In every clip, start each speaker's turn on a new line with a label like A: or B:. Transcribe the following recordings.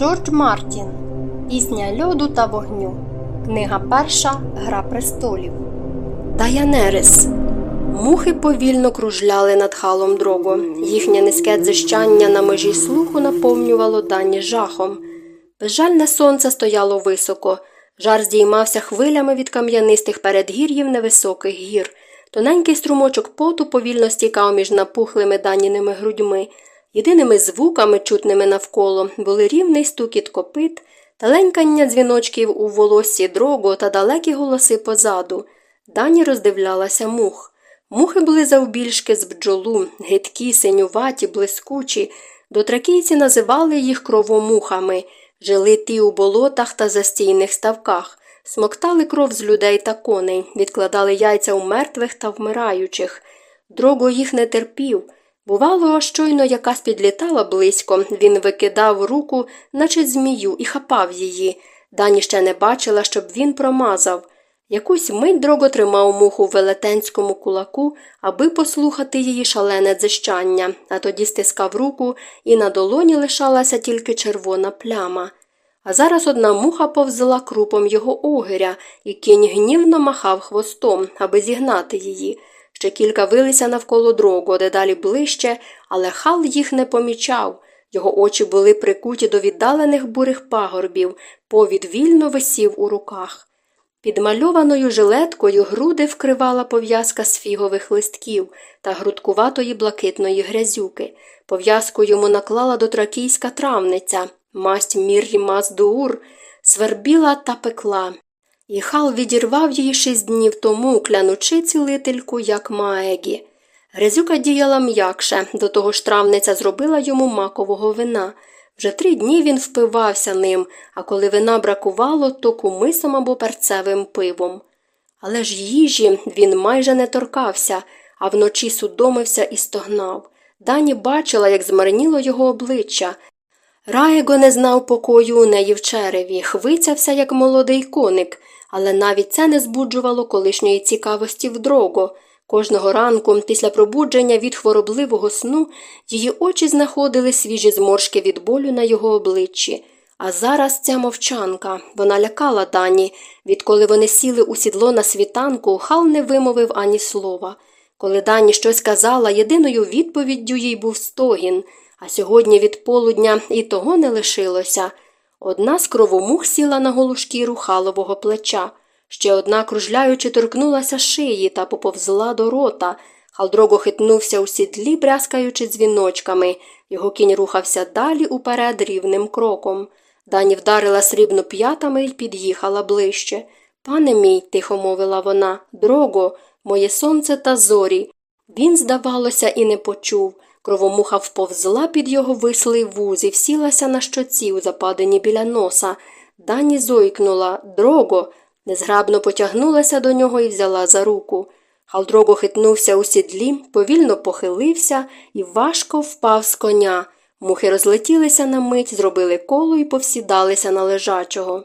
A: Джордж Мартін Пісня льоду та вогню. Книга перша Гра престолів. Таянерис. Мухи повільно кружляли над халом дрого. Їхнє низьке дзищання на межі слуху наповнювало дані жахом. Безжальне сонце стояло високо. Жар здіймався хвилями від кам'янистих передгір'їв невисоких гір. Тоненький струмочок поту повільно стікав між напухлими даніними грудьми. Єдиними звуками, чутними навколо, були рівний стукіт копит, таленькання дзвіночків у волоссі дрого та далекі голоси позаду. Дані роздивлялася мух. Мухи були завбільшки з бджолу, гидкі, синюваті, блискучі. Дотракійці називали їх кровомухами, жили ті у болотах та застійних ставках, смоктали кров з людей та коней, відкладали яйця у мертвих та вмираючих. Дрого їх не терпів. Бувало, щойно якась підлітала близько, він викидав руку, наче змію, і хапав її. Дані ще не бачила, щоб він промазав. Якусь мить дрого тримав муху в велетенському кулаку, аби послухати її шалене дзищання, а тоді стискав руку, і на долоні лишалася тільки червона пляма. А зараз одна муха повзла крупом його огиря, і кінь гнівно махав хвостом, аби зігнати її. Ще кілька вилися навколо дрогу, дедалі ближче, але хал їх не помічав. Його очі були прикуті до віддалених бурих пагорбів, повід вільно висів у руках. Під мальованою жилеткою груди вкривала пов'язка з фігових листків та грудкуватої блакитної грязюки. Пов'язку йому наклала дотракійська травниця, масть мір'ї маздуур, свербіла та пекла. І хал відірвав її шість днів тому, клянучи цілительку, як маегі. Грязюка діяла м'якше, до того ж травниця зробила йому макового вина. Вже три дні він впивався ним, а коли вина бракувало, то кумисом або перцевим пивом. Але ж їжі він майже не торкався, а вночі судомився і стогнав. Дані бачила, як змарніло його обличчя. Раєго не знав покою у неї в череві, хвицявся, як молодий коник, але навіть це не збуджувало колишньої цікавості в дрого. Кожного ранку, після пробудження від хворобливого сну, її очі знаходили свіжі зморшки від болю на його обличчі. А зараз ця мовчанка, вона лякала дані. Відколи вони сіли у сідло на світанку, хал не вимовив ані слова. Коли дані щось казала, єдиною відповіддю їй був стогін, а сьогодні від полудня і того не лишилося. Одна з кровомух сіла на голу шкіру халового плеча. Ще одна, кружляючи, торкнулася шиї та поповзла до рота. Халдрого хитнувся у сідлі, брязкаючи дзвіночками. Його кінь рухався далі уперед рівним кроком. Дані вдарила срібно п'ятами і під'їхала ближче. Пане мій, тихо мовила вона, дрого, моє сонце та зорі. Він, здавалося, і не почув. Кровомуха вповзла під його вислий вуз і всілася на щоці у западині біля носа. Дані зойкнула дрого незграбно потягнулася до нього і взяла за руку. Халдрого хитнувся у сідлі, повільно похилився і важко впав з коня. Мухи розлетілися на мить, зробили коло і повсідалися на лежачого.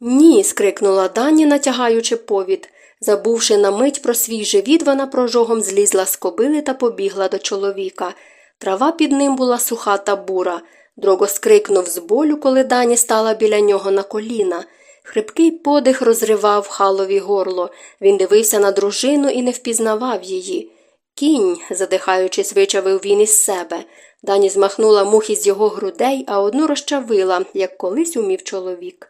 A: Ні. скрикнула Дані, натягаючи повід. Забувши на мить про свій живіт, вона прожогом злізла з кобили та побігла до чоловіка. Трава під ним була суха та бура. Дрого скрикнув з болю, коли Дані стала біля нього на коліна. Хрипкий подих розривав халові горло. Він дивився на дружину і не впізнавав її. Кінь, задихаючись, вичавив він із себе. Дані змахнула мухи з його грудей, а одну розчавила, як колись умів чоловік.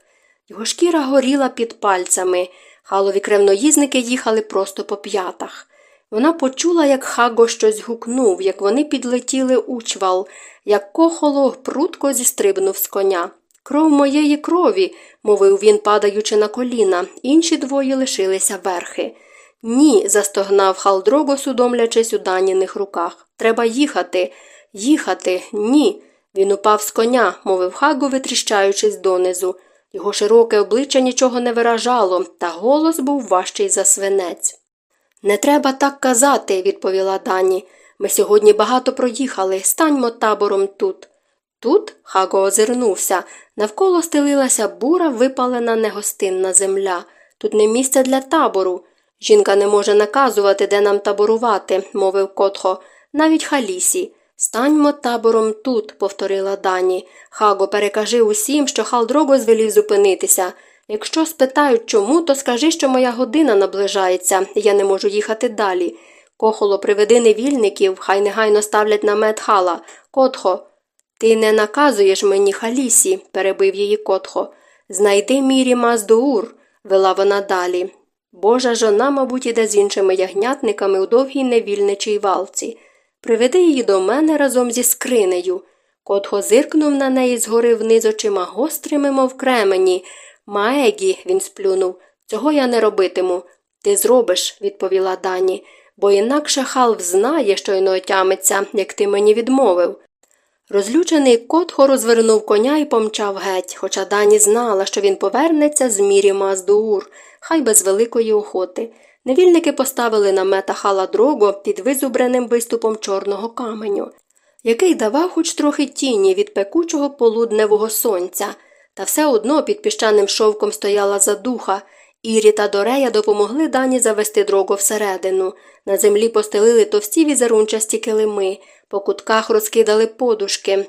A: Його шкіра горіла під пальцями. Халові кремноїзники їхали просто по п'ятах. Вона почула, як Хаго щось гукнув, як вони підлетіли у чвал, як кохоло прутко зістрибнув з коня. Кров моєї крові, мовив він, падаючи на коліна, інші двоє лишилися верхи. Ні, застогнав Халдрого, судомлячись у даніних руках. Треба їхати, їхати, ні. Він упав з коня, мовив Хаго, витріщаючись донизу. Його широке обличчя нічого не виражало, та голос був важчий за свинець. Не треба так казати, відповіла Дані. Ми сьогодні багато проїхали, станьмо табором тут. Тут Хаго озирнувся. Навколо стелилася бура, випалена негостинна земля. Тут не місце для табору. Жінка не може наказувати, де нам таборувати, мовив Котхо, навіть халісі. Станьмо табором тут, повторила Дані. Хаго, перекажи усім, що Халдрого звелів зупинитися. Якщо спитають чому, то скажи, що моя година наближається, я не можу їхати далі. Кохоло, приведи невільників, хай негайно ставлять намет хала. Котхо, ти не наказуєш мені халісі, перебив її Котхо. Знайди мірі Маздуур, вела вона далі. Божа жона, мабуть, іде з іншими ягнятниками у довгій невільничій валці. Приведи її до мене разом зі скринею. Котхо зиркнув на неї згори вниз очима гострими, мов кремені. Маегі, він сплюнув, цього я не робитиму. Ти зробиш, відповіла Дані, бо інакше хал взнає, що й отямиться, як ти мені відмовив. Розлючений Котхо розвернув коня і помчав геть, хоча Дані знала, що він повернеться з мірі Маздуур, хай без великої охоти. Невільники поставили намета хала дрого під визубреним виступом чорного каменю, який давав хоч трохи тіні від пекучого полудневого сонця, та все одно під піщаним шовком стояла задуха. Ірі та Дорея допомогли дані завести дрого всередину. На землі постелили товсті візерунчасті килими, по кутках розкидали подушки.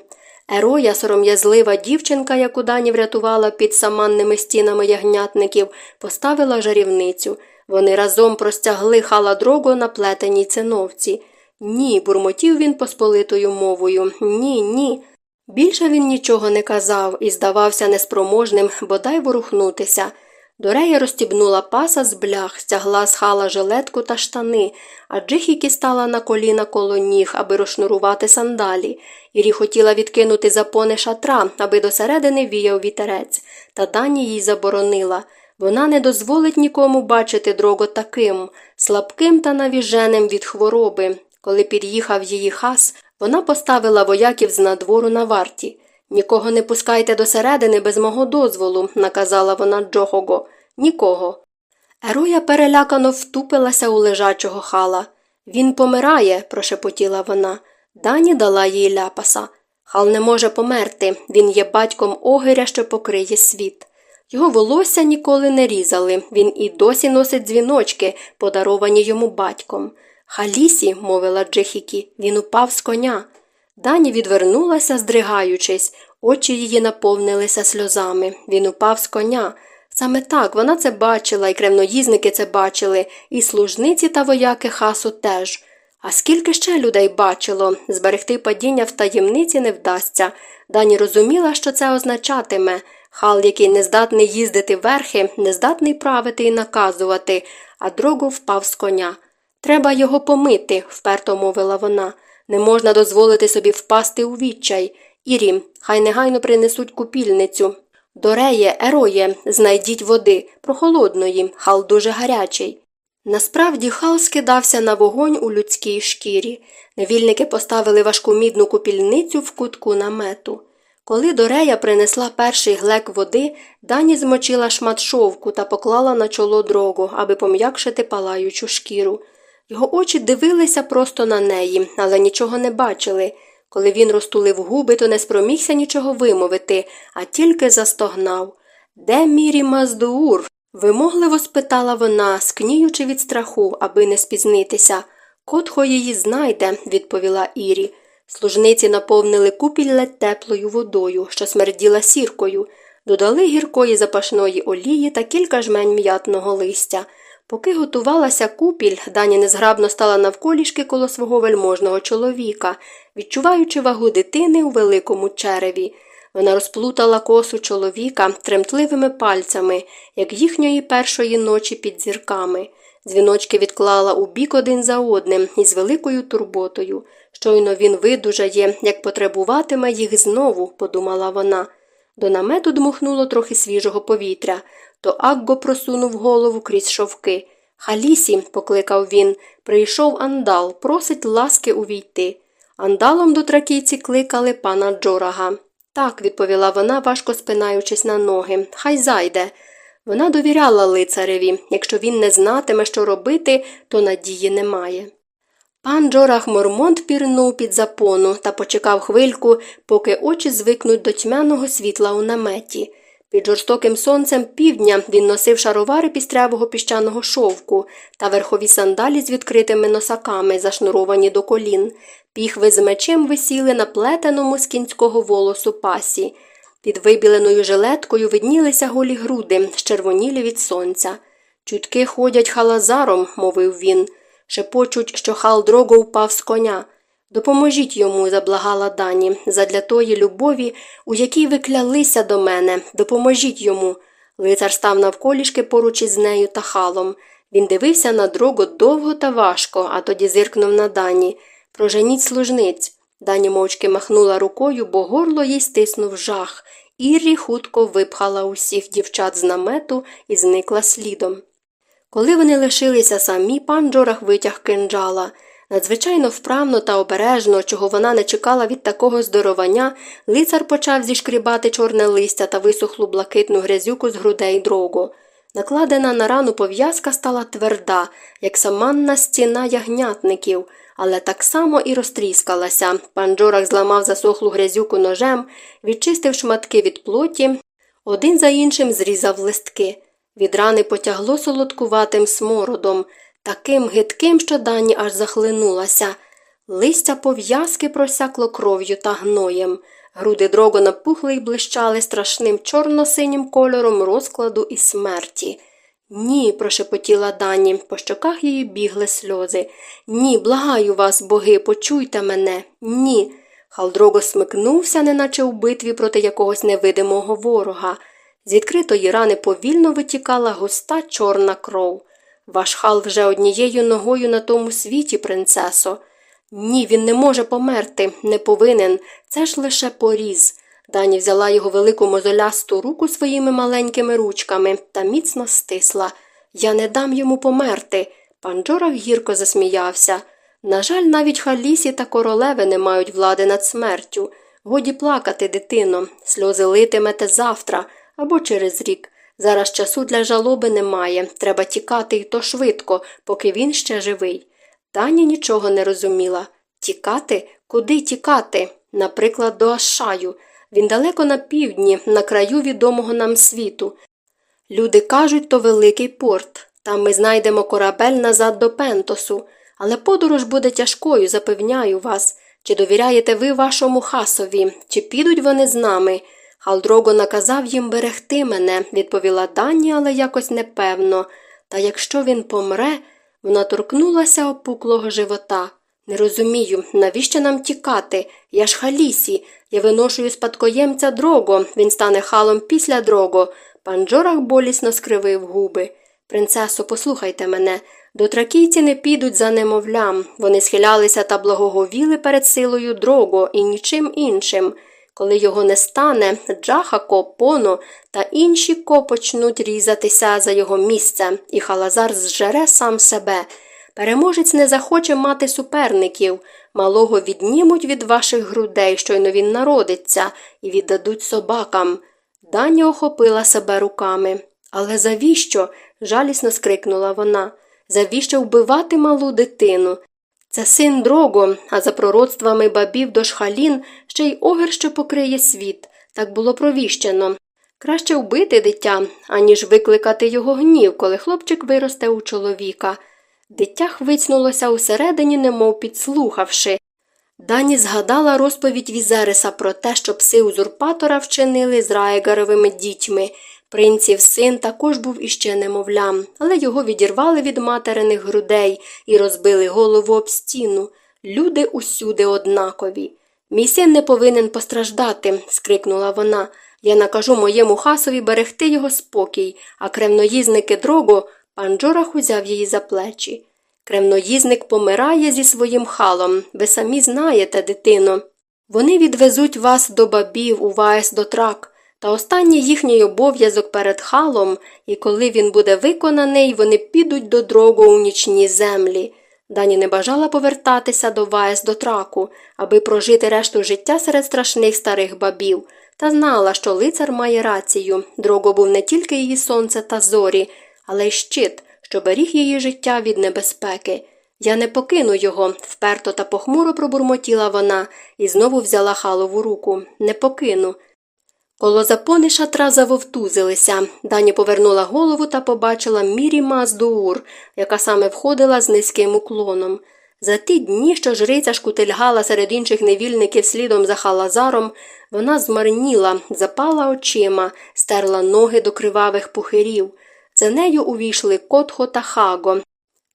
A: Ероя, сором'язлива дівчинка, яку дані врятувала під саманними стінами ягнятників, поставила жарівницю. Вони разом простягли хала дрого на плетеній циновці. Ні, бурмотів він посполитою мовою. Ні, ні. Більше він нічого не казав і здавався неспроможним бодай ворухнутися. Дорея розстібнула паса з блях, стягла з хала жилетку та штани, а Джихікі стала на коліна коло ніг, аби розшнурувати сандалі. Ірі хотіла відкинути запони шатра, аби досередини віяв вітерець, та дані їй заборонила. Вона не дозволить нікому бачити дрого таким, слабким та навіженим від хвороби. Коли під'їхав її хас, вона поставила вояків з надвору на варті. Нікого не пускайте досередини без мого дозволу, наказала вона Джохого. Нікого. Ероя перелякано втупилася у лежачого хала. Він помирає, прошепотіла вона. Дані дала їй ляпаса. Хал не може померти. Він є батьком огиря, що покриє світ. Його волосся ніколи не різали, він і досі носить дзвіночки, подаровані йому батьком. Халісі, мовила Джехікі, він упав з коня. Дані відвернулася, здригаючись, очі її наповнилися сльозами. Він упав з коня. Саме так вона це бачила, і кремноїзники це бачили, і служниці та вояки хасу теж. А скільки ще людей бачило, зберегти падіння в таємниці не вдасться. Дані розуміла, що це означатиме. Хал, який не здатний їздити верхи, не здатний правити і наказувати, а дрогу впав з коня. Треба його помити, вперто мовила вона. Не можна дозволити собі впасти у відчай. Ірі, хай негайно принесуть купільницю. Дореє, ероє, знайдіть води, прохолодної, хал дуже гарячий. Насправді хал скидався на вогонь у людській шкірі. Невільники поставили важку мідну купільницю в кутку намету. Коли Дорея принесла перший глек води, дані змочила шмат шовку та поклала на чоло дрогу, аби пом'якшити палаючу шкіру. Його очі дивилися просто на неї, але нічого не бачили. Коли він розтулив губи, то не спромігся нічого вимовити, а тільки застогнав. Де мірі Маздуур? вимогливо спитала вона, скніючи від страху, аби не спізнитися. Котхо її знайде, відповіла Ірі. Служниці наповнили купіль ледь теплою водою, що смерділа сіркою, додали гіркої запашної олії та кілька жмень м'ятного листя. Поки готувалася купіль, Дані незграбно стала навколішки коло свого вельможного чоловіка, відчуваючи вагу дитини у великому череві. Вона розплутала косу чоловіка тремтливими пальцями, як їхньої першої ночі під зірками. Дзвіночки відклала у бік один за одним із великою турботою. Щойно він видужає, як потребуватиме їх знову, подумала вона. До намету дмухнуло трохи свіжого повітря, то Агго просунув голову крізь шовки. Халісі, покликав він, прийшов андал, просить ласки увійти. Андалом до тракійці кликали пана Джорага. Так, відповіла вона, важко спинаючись на ноги. Хай зайде. Вона довіряла лицареві якщо він не знатиме, що робити, то надії немає. Пан Джорах Мормонт пірнув під запону та почекав хвильку, поки очі звикнуть до тьмяного світла у наметі. Під жорстоким сонцем півдня він носив шаровари пістрявого піщаного шовку та верхові сандалі з відкритими носаками, зашнуровані до колін. Піхви з мечем висіли на плетеному з кінського волосу пасі. Під вибіленою жилеткою виднілися голі груди, щервонілі від сонця. Чутки ходять халазаром, мовив він. Шепочуть, що хал дрого впав з коня. Допоможіть йому, заблагала дані, задля тої любові, у якій ви клялися до мене, допоможіть йому. Лицар став навколішки поруч із нею та халом. Він дивився на дрого довго та важко, а тоді зиркнув на дані. Проженіть служниць. Дані мовчки махнула рукою, бо горло їй стиснув жах. Іррі хутко випхала усіх дівчат з намету і зникла слідом. Коли вони лишилися самі, пан Джорах витяг кинджала. Надзвичайно вправно та обережно, чого вона не чекала від такого здоровання, лицар почав зішкрібати чорне листя та висохлу блакитну грязюку з грудей дрогу. Накладена на рану пов'язка стала тверда, як саманна стіна ягнятників, але так само і розтріскалася. Пан Джорах зламав засохлу грязюку ножем, відчистив шматки від плоті, один за іншим зрізав листки. Від рани потягло солодкуватим смородом, таким гидким, що дані аж захлинулася. Листя пов'язки просякло кров'ю та гноєм. Груди дрого напухли й блищали страшним чорно-синім кольором розкладу і смерті. Ні, прошепотіла дані, по щоках її бігли сльози. Ні, благаю вас, боги, почуйте мене. Ні. Халдрого смикнувся, неначе у битві проти якогось невидимого ворога. З відкритої рани повільно витікала густа чорна кров. Ваш хал вже однією ногою на тому світі, принцесо. Ні, він не може померти, не повинен. Це ж лише поріз. Дані взяла його велику мозолясту руку своїми маленькими ручками та міцно стисла. Я не дам йому померти. Пан Джорах гірко засміявся. На жаль, навіть халісі та королеви не мають влади над смертю. Годі плакати, дитино, сльози литимете завтра або через рік. Зараз часу для жалоби немає, треба тікати і то швидко, поки він ще живий. Таня нічого не розуміла. Тікати? Куди тікати? Наприклад, до Ашаю. Він далеко на півдні, на краю відомого нам світу. Люди кажуть, то великий порт. Там ми знайдемо корабель назад до Пентосу, але подорож буде тяжкою, запевняю вас. Чи довіряєте ви вашому хасові, чи підуть вони з нами? Халдрого наказав їм берегти мене, відповіла Дані, але якось непевно. Та якщо він помре, вона торкнулася опуклого живота. Не розумію, навіщо нам тікати? Я ж халісі, я виношую спадкоємця дрого, він стане халом після дрого. Пан Джорах болісно скривив губи. Принцесо, послухайте мене. Дотракійці не підуть за немовлям. Вони схилялися та благоговіли перед силою дрого і нічим іншим. Коли його не стане, Джахако, Поно та інші ко почнуть різатися за його місце, і халазар зжере сам себе. Переможець не захоче мати суперників, малого віднімуть від ваших грудей, щойно він народиться, і віддадуть собакам. Даня охопила себе руками. Але завіщо? жалісно скрикнула вона. Завіщо вбивати малу дитину? Це син дрого, а за пророцтвами бабів до шхалін ще й огір, що покриє світ. Так було провіщено. Краще вбити дитя, аніж викликати його гнів, коли хлопчик виросте у чоловіка. Дитя хвицнулося усередині, немов підслухавши. Дані згадала розповідь Візереса про те, що пси узурпатора вчинили з Райгаровими дітьми. Принців син також був іще немовлям, але його відірвали від материних грудей і розбили голову об стіну. Люди усюди однакові. Мій син не повинен постраждати, скрикнула вона. Я накажу моєму хасові берегти його спокій, а кремноїзники дрого пан Джорах узяв її за плечі. Кремноїзник помирає зі своїм халом. Ви самі знаєте, дитино. Вони відвезуть вас до бабів у Ваес до трак. Та останній їхній обов'язок перед халом, і коли він буде виконаний, вони підуть до дрогу у нічні землі. Дані не бажала повертатися до Ваес до траку, аби прожити решту життя серед страшних старих бабів, та знала, що лицар має рацію. Дрого був не тільки її сонце та зорі, але й щит, що беріг її життя від небезпеки. Я не покину його, вперто та похмуро пробурмотіла вона і знову взяла халову руку. Не покину. Коло запони шатра завовтузилися. Дані повернула голову та побачила Мірі Маздуур, яка саме входила з низьким уклоном. За ті дні, що жриця шкутильгала серед інших невільників слідом за халазаром, вона змарніла, запала очима, стерла ноги до кривавих пухирів. За нею увійшли Котхо та Хаго,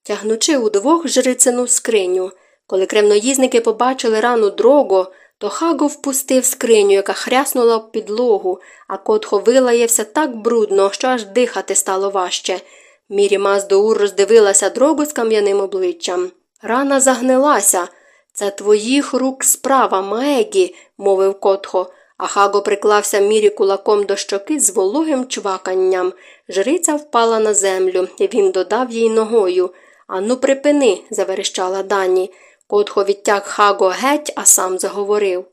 A: тягнучи удвох жрицину скриню. Коли кремноїзники побачили рану дрого, то Хаго впустив скриню, яка хряснула об підлогу, а Котхо вилаєвся так брудно, що аж дихати стало важче. Мірі Маздоур роздивилася дрогу з кам'яним обличчям. Рана загнилася. Це твоїх рук справа, Маегі, мовив Котхо, а Хаго приклався мірі кулаком до щоки з вологим чваканням. Жриця впала на землю, і він додав їй ногою. Ану, припини, заверещала Дані. Котхо відтяг Хаго геть, а сам заговорив.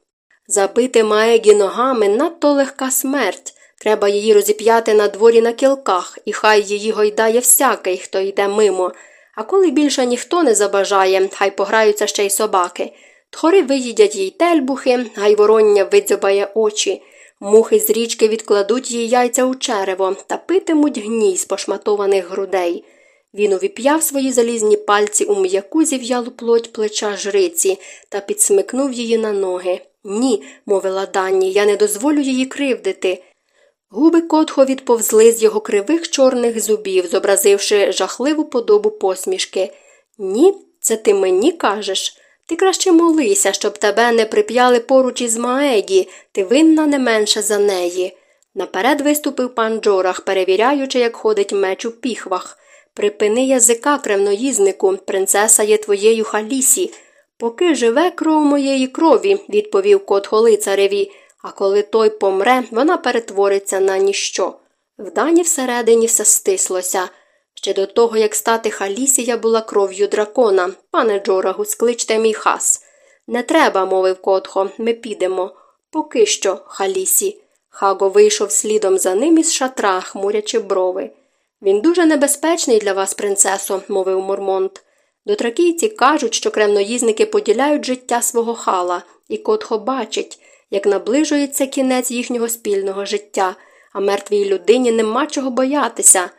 A: Забити Маегі ногами надто легка смерть. Треба її розіп'яти на дворі на кілках, і хай її гойдає всякий, хто йде мимо. А коли більше ніхто не забажає, хай пограються ще й собаки. Тхори виїдять їй тельбухи, гай вороння видзьобає очі. Мухи з річки відкладуть їй яйця у черево та питимуть гній з пошматованих грудей. Він увіп'яв свої залізні пальці у м'яку зів'ялу плоть плеча жриці та підсмикнув її на ноги. Ні, мовила Данні, я не дозволю її кривдити. Губи Котхо відповзли з його кривих чорних зубів, зобразивши жахливу подобу посмішки. Ні, це ти мені кажеш. Ти краще молися, щоб тебе не прип'яли поруч із Маегі, ти винна не менше за неї. Наперед виступив пан Джорах, перевіряючи, як ходить меч у піхвах. Припини язика, кремноїзнику, принцеса є твоєю халісі. Поки живе кров моєї крові, відповів кот лицареві, а коли той помре, вона перетвориться на ніщо. В дані всередині все стислося. Ще до того, як стати халісі, я була кров'ю дракона. Пане Джорагу, скличте мій хас. Не треба, мовив Котхо, ми підемо. Поки що, халісі. Хаго вийшов слідом за ним із шатра, хмурячи брови. Він дуже небезпечний для вас, принцесо, мовив Мормонт. Дотракійці кажуть, що кремноїзники поділяють життя свого хала, і Котхо бачить, як наближується кінець їхнього спільного життя, а мертвій людині нема чого боятися.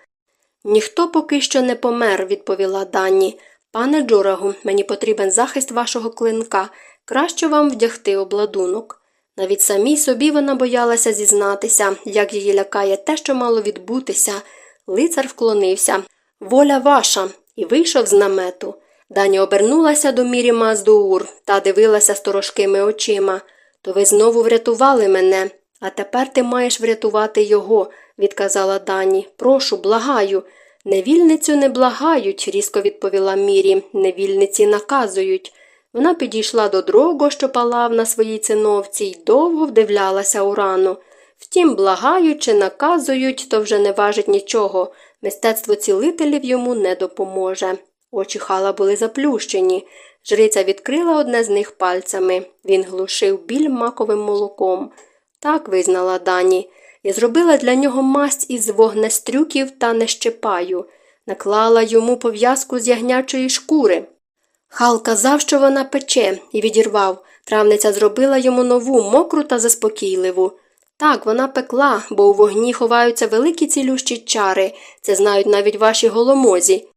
A: Ніхто поки що не помер, відповіла Данні. Пане Джорагу, мені потрібен захист вашого клинка. Краще вам вдягти обладунок. Навіть самій собі вона боялася зізнатися, як її лякає те, що мало відбутися. Лицар вклонився. Воля ваша, і вийшов з намету. Дані обернулася до мірі Маздуур та дивилася сторожкими очима. То ви знову врятували мене, а тепер ти маєш врятувати його, відказала Дані. Прошу, благаю. Невільницю не благають, різко відповіла Мірі. Невільниці наказують. Вона підійшла до дрого, що палав на своїй циновці, й довго вдивлялася у рану. Втім, благають чи наказують, то вже не важить нічого. Мистецтво цілителів йому не допоможе. Очі хала були заплющені. Жриця відкрила одне з них пальцями. Він глушив біль маковим молоком. Так визнала Дані. Я зробила для нього масть із вогнестрюків та нещепаю, наклала йому пов'язку з ягнячої шкури. Хал казав, що вона пече, і відірвав. Травниця зробила йому нову, мокру та заспокійливу. Так, вона пекла, бо у вогні ховаються великі цілющі чари, це знають навіть ваші голомозі.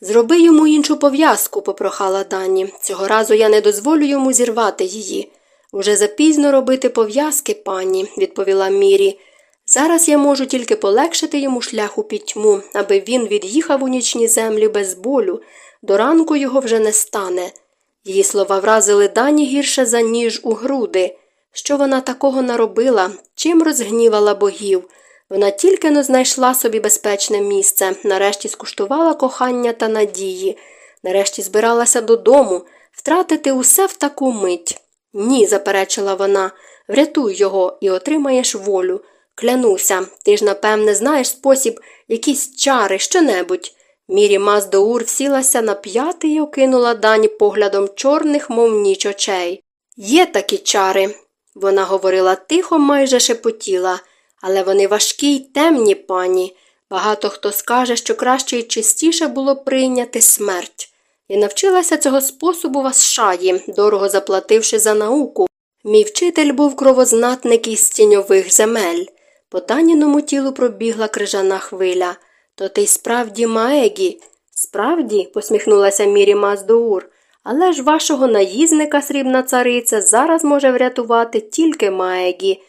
A: Зроби йому іншу пов'язку, попрохала Дані. Цього разу я не дозволю йому зірвати її. Уже запізно робити пов'язки, пані, відповіла Мірі. Зараз я можу тільки полегшити йому шлях у пітьму, аби він від'їхав у нічні землі без болю. До ранку його вже не стане. Її слова вразили дані гірше за ніж у груди. Що вона такого наробила, чим розгнівала богів? Вона тільки но знайшла собі безпечне місце, нарешті скуштувала кохання та надії, нарешті збиралася додому, втратити усе в таку мить. Ні, заперечила вона, врятуй його і отримаєш волю. Клянуся, ти ж, напевне, знаєш спосіб, якісь чари, що-небудь. Мірі Маздоур всілася на п'яти і окинула дані поглядом чорних, мов ніч очей. Є такі чари. Вона говорила тихо, майже шепотіла, але вони важкі й темні, пані. Багато хто скаже, що краще й чистіше було прийняти смерть. Я навчилася цього способу в Асшаї, дорого заплативши за науку. Мій вчитель був кровознатник із тіньових земель. По таніному тілу пробігла крижана хвиля. То ти справді Маегі? Справді, посміхнулася Мірі Маздуур. Але ж вашого наїзника, срібна цариця, зараз може врятувати тільки Маегі.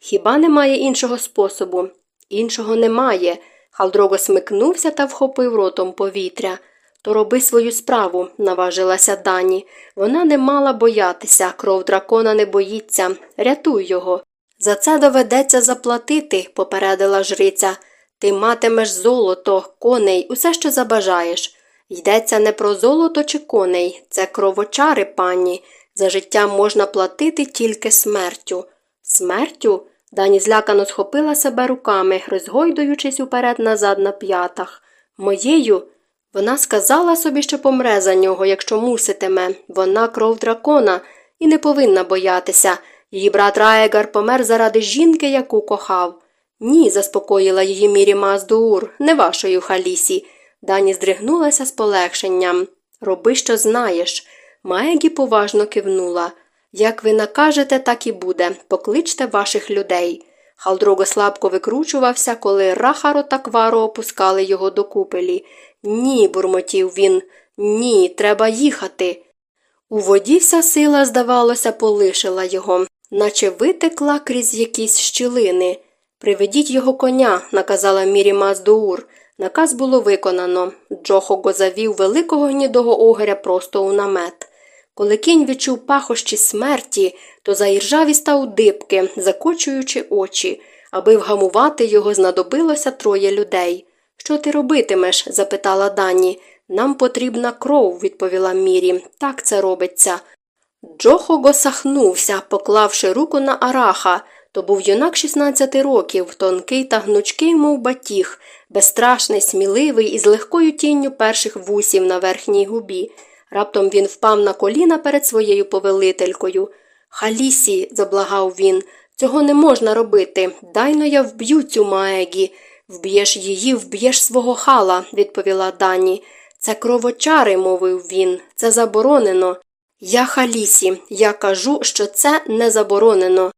A: Хіба немає іншого способу? Іншого немає. Халдрого смикнувся та вхопив ротом повітря. То роби свою справу, наважилася Дані. Вона не мала боятися, кров дракона не боїться. Рятуй його. За це доведеться заплатити, попередила жриця. Ти матимеш золото, коней, усе, що забажаєш. Йдеться не про золото чи коней, це кровочари, пані. За життя можна платити тільки смертю. Смертю? Дані злякано схопила себе руками, розгойдуючись уперед назад на п'ятах. Моєю. Вона сказала собі, що помре за нього, якщо муситиме. Вона кров дракона і не повинна боятися. Її брат Раегар помер заради жінки, яку кохав. Ні, заспокоїла її мірі Маздуур, не вашою халісі. Дані здригнулася з полегшенням. Роби, що знаєш. Маегі поважно кивнула. Як ви накажете, так і буде. Покличте ваших людей. Хал Дрого слабко викручувався, коли Рахаро та Кваро опускали його до купелі. Ні, бурмотів він, ні, треба їхати. У воді вся сила, здавалося, полишила його, наче витекла крізь якісь щілини. Приведіть його коня, наказала Мірі Маз Дуур. Наказ було виконано. Джохого завів великого гнідого огеря просто у намет. Коли кінь відчув пахощі смерті, то заіржав і став дибки, закочуючи очі. Аби вгамувати його, знадобилося троє людей. Що ти робитимеш? запитала Дані. Нам потрібна кров, відповіла Мірі. Так це робиться. Джохого сахнувся, поклавши руку на араха. То був юнак 16 років, тонкий та гнучкий, мов батіг, безстрашний, сміливий і з легкою тінню перших вусів на верхній губі. Раптом він впав на коліна перед своєю повелителькою. Халісі, заблагав він, цього не можна робити. Дайно я вб'ю цю маегі. Вб'єш її, вб'єш свого хала, відповіла Дані. Це кровочари, мовив він, це заборонено. Я халісі, я кажу, що це не заборонено.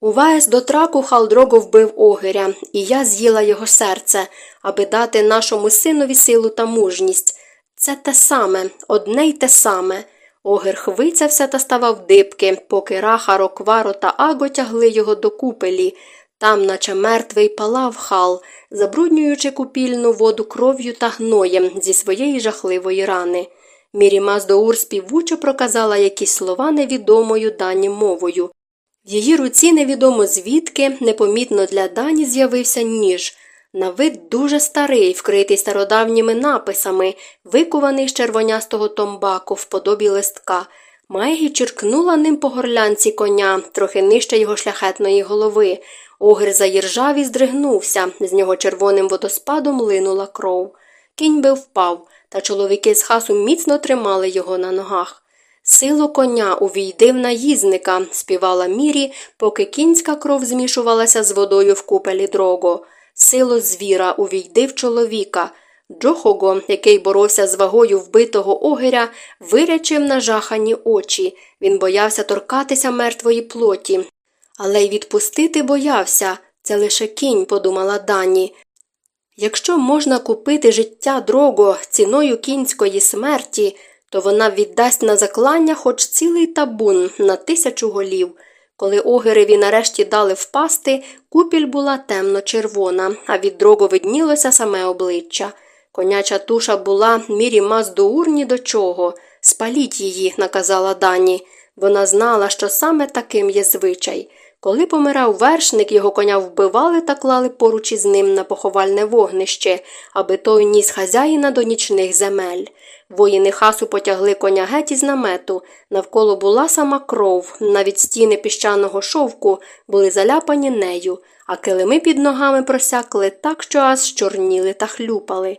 A: Увесь до траку Халдрого вбив огиря, і я з'їла його серце, аби дати нашому синові силу та мужність. Це те саме, одне й те саме. Огир хвицявся та ставав дибки, поки раха, рокваро та аго тягли його до купелі. Там, наче мертвий, палав хал, забруднюючи купільну воду кров'ю та гноєм зі своєї жахливої рани. Мірі Маздоур співучо проказала якісь слова невідомою дані мовою. В її руці невідомо звідки, непомітно для дані з'явився ніж. На вид дуже старий, вкритий стародавніми написами, викуваний з червонястого томбаку в подобі листка. Майгі черкнула ним по горлянці коня, трохи нижче його шляхетної голови. Огр заїржав і здригнувся, з нього червоним водоспадом линула кров. Кінь би впав, та чоловіки з хасу міцно тримали його на ногах. Сило коня увійди в наїзника, співала Мірі, поки кінська кров змішувалася з водою в купелі дрого. Сило звіра увійди в чоловіка. Джохого, який боровся з вагою вбитого огиря, вирячив нажахані очі. Він боявся торкатися мертвої плоті. Але й відпустити боявся. Це лише кінь, подумала Дані. Якщо можна купити життя дрого ціною кінської смерті, то вона віддасть на заклання хоч цілий табун на тисячу голів. Коли огиреві нарешті дали впасти, купіль була темно-червона, а від дрогу виднілося саме обличчя. Коняча туша була мірі маздуур ні до чого. Спаліть її, наказала Дані. Вона знала, що саме таким є звичай. Коли помирав вершник, його коня вбивали та клали поруч із ним на поховальне вогнище, аби той ніс хазяїна до нічних земель. Воїни хасу потягли коня геть із намету. Навколо була сама кров, навіть стіни піщаного шовку були заляпані нею, а килими під ногами просякли так, що аж чорніли та хлюпали.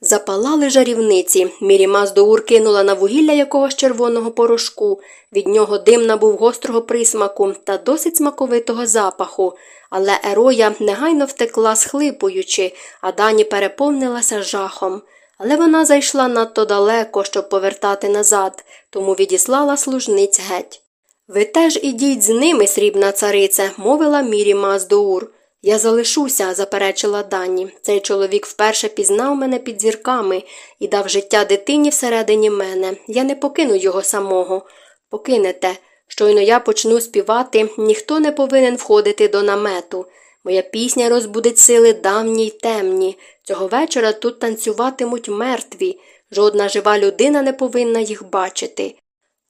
A: Запалали жарівниці. Міріма здоур кинула на вугілля якогось червоного порошку. Від нього дим набув гострого присмаку та досить смаковитого запаху. Але Ероя негайно втекла, схлипуючи, а дані переповнилася жахом. Але вона зайшла надто далеко, щоб повертати назад, тому відіслала служниць геть. Ви теж ідіть з ними, срібна царице, мовила Мірі Маздуур. Я залишуся, заперечила Дані. Цей чоловік вперше пізнав мене під зірками і дав життя дитині всередині мене. Я не покину його самого. Покинете. Щойно я почну співати, ніхто не повинен входити до намету. Моя пісня розбудить сили давні й темні. Цього вечора тут танцюватимуть мертві. Жодна жива людина не повинна їх бачити.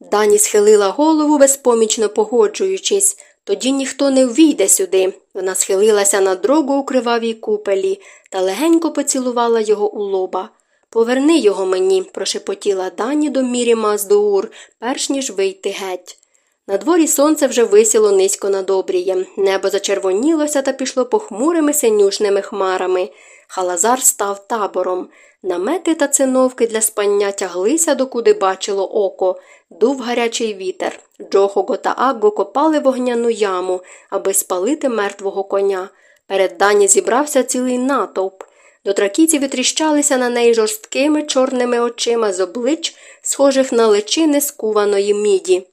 A: Дані схилила голову, безпомічно погоджуючись. Тоді ніхто не ввійде сюди. Вона схилилася на дрогу у кривавій купелі та легенько поцілувала його у лоба. Поверни його мені, прошепотіла Дані до мірі Маздуур, перш ніж вийти геть. На дворі сонце вже висіло низько над обрієм. Небо зачервонілося та пішло похмурими синюшними хмарами. Халазар став табором. Намети та циновки для спання тяглися, докуди бачило око, дув гарячий вітер. Джохого та Агго копали вогняну яму, аби спалити мертвого коня. Перед дані зібрався цілий натовп. Дотракійці витріщалися на неї жорсткими чорними очима з облич, схожих на личини скуваної міді.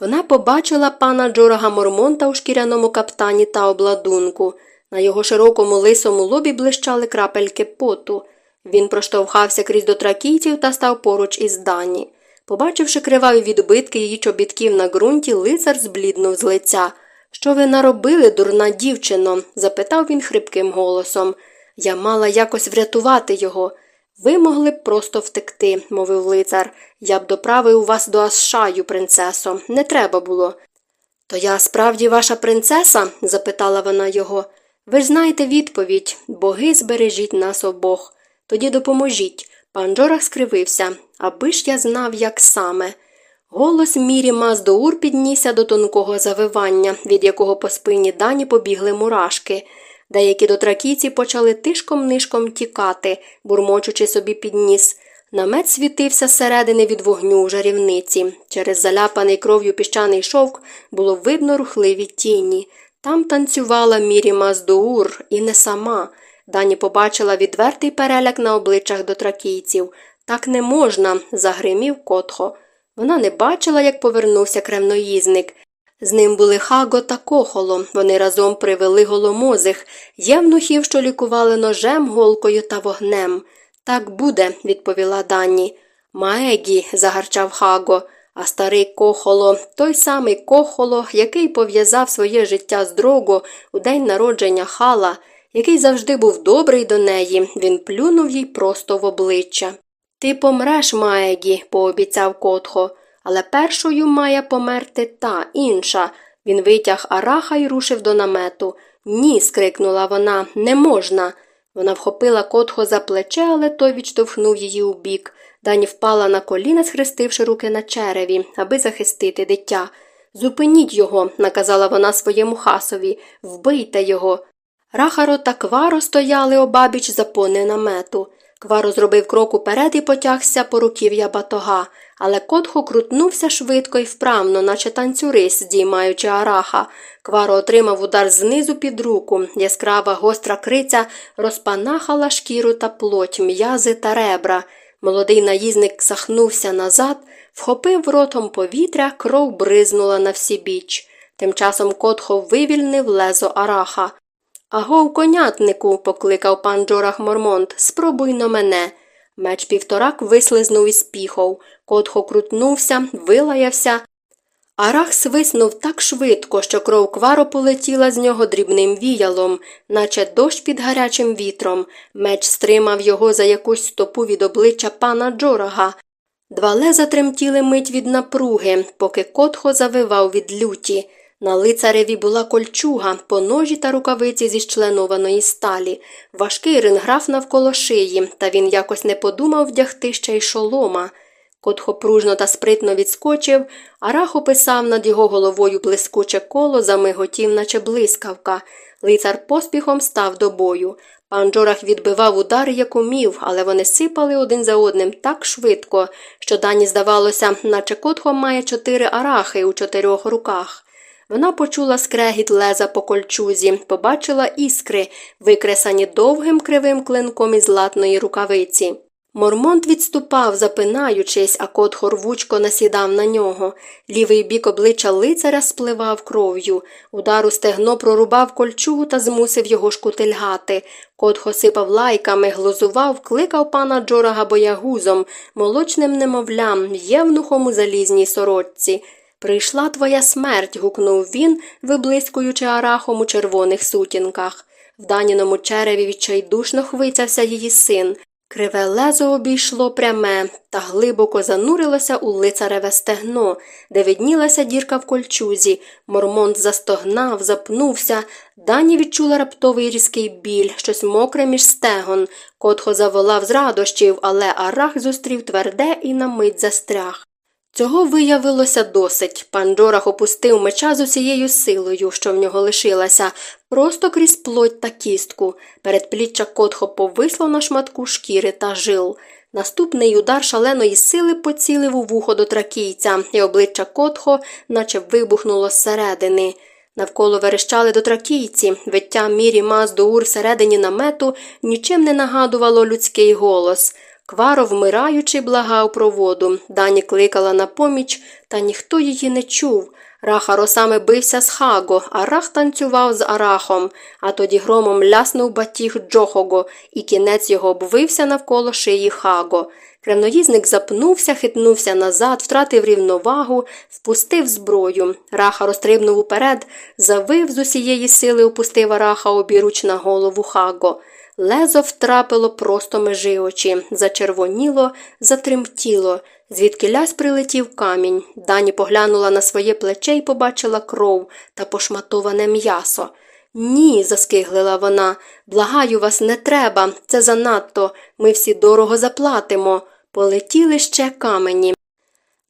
A: Вона побачила пана Джорага Мормонта у шкіряному каптані та обладунку. На його широкому лисому лобі блищали крапельки поту. Він проштовхався крізь дотракійців та став поруч із дані. Побачивши криваві відбитки її чобітків на ґрунті, лицар збліднув з лиця. Що ви наробили, дурна дівчино? запитав він хрипким голосом. Я мала якось врятувати його. Ви могли б просто втекти, мовив лицар. Я б доправив вас до Асшаю, принцесо. Не треба було. То я справді ваша принцеса? запитала вона його. Ви ж знаєте відповідь боги збережіть нас обох. Тоді допоможіть. Пан Джорах скривився, аби ж я знав, як саме. Голос мірі Маздоур піднісся до тонкого завивання, від якого по спині дані побігли мурашки. Деякі дотракійці почали тишком нишком тікати, бурмочучи собі під ніс. Намет світився зсередини від вогню у жарівниці. Через заляпаний кров'ю піщаний шовк було видно рухливі тіні. Там танцювала мірі Маздуур, і не сама. Дані побачила відвертий переляк на обличчях дотракійців. Так не можна, загримів Котхо. Вона не бачила, як повернувся кремноїзник. З ним були хаго та кохоло. Вони разом привели голомозих, євнухів, що лікували ножем, голкою та вогнем. Так буде, відповіла Дані. Маегі, загарчав хаго, а старий кохоло, той самий кохоло, який пов'язав своє життя з дрого у день народження хала, який завжди був добрий до неї, він плюнув їй просто в обличчя. Ти помреш, Маегі, пообіцяв Котхо, але першою має померти та інша. Він витяг араха і рушив до намету. Ні, скрикнула вона, не можна. Вона вхопила Котхо за плече, але той відштовхнув її у бік. Дані впала на коліна, схрестивши руки на череві, аби захистити дитя. Зупиніть його, наказала вона своєму хасові, вбийте його. Рахаро та Кваро стояли обабіч запони намету. Кваро зробив крок уперед і потягся по руків'я батога, але Котхо крутнувся швидко і вправно, наче танцюрист, здіймаючи араха. Кваро отримав удар знизу під руку. Яскрава гостра криця розпанахала шкіру та плоть, м'язи та ребра. Молодий наїзник сахнувся назад, вхопив ротом повітря, кров бризнула на всібіч. Тим часом Котхо вивільнив лезо араха. Агов, конятнику, покликав пан Джорах Мормонт, спробуй на мене. Меч півторак вислизнув із піхов. Котхо крутнувся, вилаявся. Арах свиснув так швидко, що кров кваро полетіла з нього дрібним віялом, наче дощ під гарячим вітром. Меч стримав його за якусь стопу від обличчя пана Джорага. Два леза тремтіли мить від напруги, поки Котхо завивав від люті. На лицареві була кольчуга, поножі та рукавиці зі щленованої сталі, важкий ринграф навколо шиї, та він якось не подумав вдягти ще й шолома. Котхо пружно та спритно відскочив, а рах описав над його головою блискуче коло, замиготів, наче блискавка. Лицар поспіхом став до бою. Пан Джорах відбивав удари, як умів, але вони сипали один за одним так швидко, що дані здавалося, наче Котхо має чотири арахи у чотирьох руках. Вона почула скрегіт леза по кольчузі, побачила іскри, викресані довгим кривим клинком із латної рукавиці. Мормонт відступав, запинаючись, а кот хорвучко насідав на нього. Лівий бік обличчя лицаря спливав кров'ю. Удар у стегно прорубав кольчугу та змусив його шкутильгати. Кот хосипав лайками, глузував, кликав пана Джорага боягузом, молочним немовлям, євнухом у залізній сорочці. Прийшла твоя смерть. гукнув він, виблискуючи арахом у червоних сутінках. В даніному череві відчайдушно хвицявся її син. Криве лезо обійшло пряме та глибоко занурилося у лицареве стегно, де виднілася дірка в кольчузі. Мормонт застогнав, запнувся. Дані відчула раптовий різкий біль, щось мокре між стегон. Котхо заволав з радощів, але арах зустрів тверде і на мить застряг. Цього виявилося досить. Пан Джорах опустив меча з усією силою, що в нього лишилася, просто крізь плоть та кістку. Передпліччя котхо повисло на шматку шкіри та жил. Наступний удар шаленої сили поцілив у вухо до тракійця, і обличчя котхо, наче вибухнуло зсередини. Навколо верещали дотракійці, виття мірі маз до ур всередині намету нічим не нагадувало людський голос. Кваро, вмираючи, благав про воду. Дані кликала на поміч, та ніхто її не чув. Раха росами бився з Хаго, а рах танцював з арахом, а тоді громом ляснув батіг Джохого, і кінець його обвився навколо шиї Хаго. Кремноїзник запнувся, хитнувся назад, втратив рівновагу, впустив зброю. Раха розстрибнув уперед, завив з усієї сили, опустив араха обіруч на голову Хаго. Лезо втрапило просто межи очі, зачервоніло, затремтіло, звідки лясь прилетів камінь. Дані поглянула на своє плече і побачила кров та пошматоване м'ясо. Ні, заскиглила вона, благаю вас, не треба, це занадто, ми всі дорого заплатимо. Полетіли ще камені.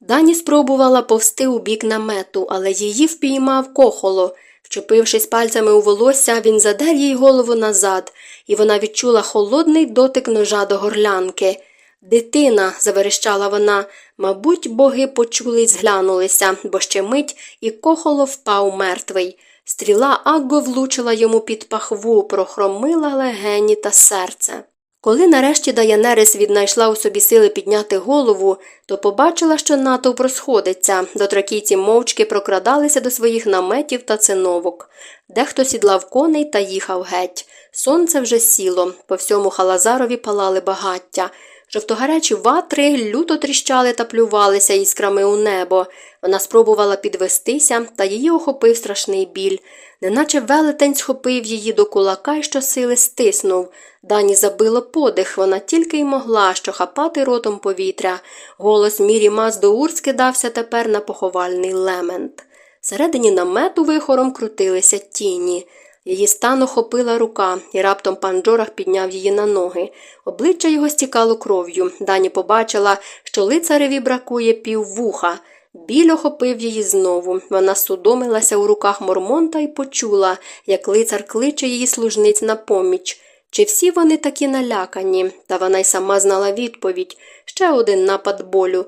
A: Дані спробувала повсти у бік намету, але її впіймав кохоло. Вчепившись пальцями у волосся, він задер їй голову назад, і вона відчула холодний дотик ножа до горлянки. Дитина, заверещала вона, мабуть, боги почули й зглянулися, бо ще мить і кохоло впав мертвий. Стріла Агго влучила йому під пахву, прохромила легені та серце. Коли нарешті Даянерис віднайшла у собі сили підняти голову, то побачила, що натовп розходиться, дотракійці мовчки прокрадалися до своїх наметів та циновок. Дехто сідлав коней та їхав геть. Сонце вже сіло, по всьому халазарові палали багаття. Жовтогарячі ватри люто тріщали та плювалися іскрами у небо. Вона спробувала підвестися, та її охопив страшний біль. Неначе велетень схопив її до кулака і щосили стиснув. Дані забило подих, вона тільки й могла що хапати ротом повітря. Голос мірі Маздоур скидався тепер на поховальний лемент. Всередині намету вихором крутилися тіні. Її стан охопила рука, і раптом пан Джорах підняв її на ноги. Обличчя його стікало кров'ю. Дані побачила, що лицареві бракує піввуха. Біль охопив її знову. Вона судомилася у руках Мормонта і почула, як лицар кличе її служниць на поміч. Чи всі вони такі налякані? Та вона й сама знала відповідь ще один напад болю.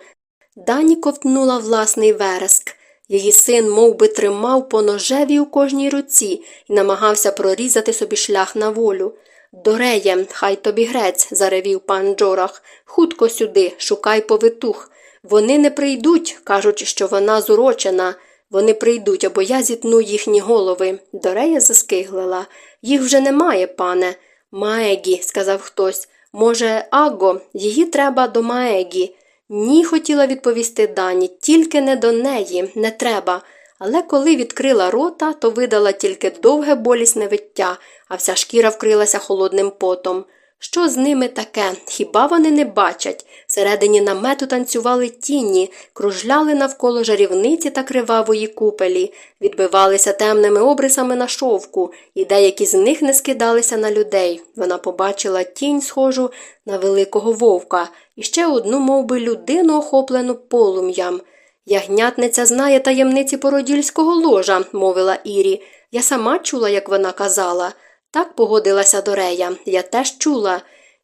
A: Дані ковтнула власний вереск. Її син мов би, тримав по ножеві у кожній руці і намагався прорізати собі шлях на волю. Дореє, хай тобі грець, заревів пан Джорах. Хутко сюди, шукай повитух. Вони не прийдуть, кажуть, що вона зурочена. Вони прийдуть, або я зітну їхні голови. Дорея заскиглила. Їх вже немає, пане. Маегі, сказав хтось. Може, Аго, її треба до Маегі. Ні, хотіла відповісти Дані, тільки не до неї, не треба. Але коли відкрила рота, то видала тільки довге болісне виття, а вся шкіра вкрилася холодним потом. Що з ними таке? Хіба вони не бачать? Всередині намету танцювали тіні, кружляли навколо жарівниці та кривавої купелі, відбивалися темними обрисами на шовку, і деякі з них не скидалися на людей. Вона побачила тінь, схожу на великого вовка, і ще одну мов би, людину, охоплену полум'ям. Ягнятниця знає таємниці породільського ложа, мовила Ірі. Я сама чула, як вона казала. Так погодилася Дорея. Я теж чула.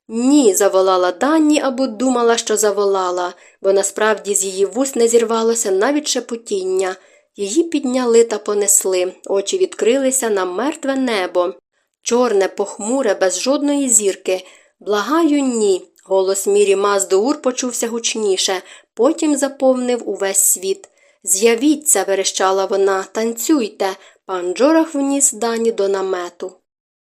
A: Ні, заволала Данні або думала, що заволала, бо насправді з її вуст не зірвалося навіть шепотіння. Її підняли та понесли, очі відкрилися на мертве небо. Чорне, похмуре, без жодної зірки. Благаю, ні. Голос Мірі Маздуур почувся гучніше, потім заповнив увесь світ. З'явіться, верещала вона, танцюйте. Пан Джорах вніс дані до намету.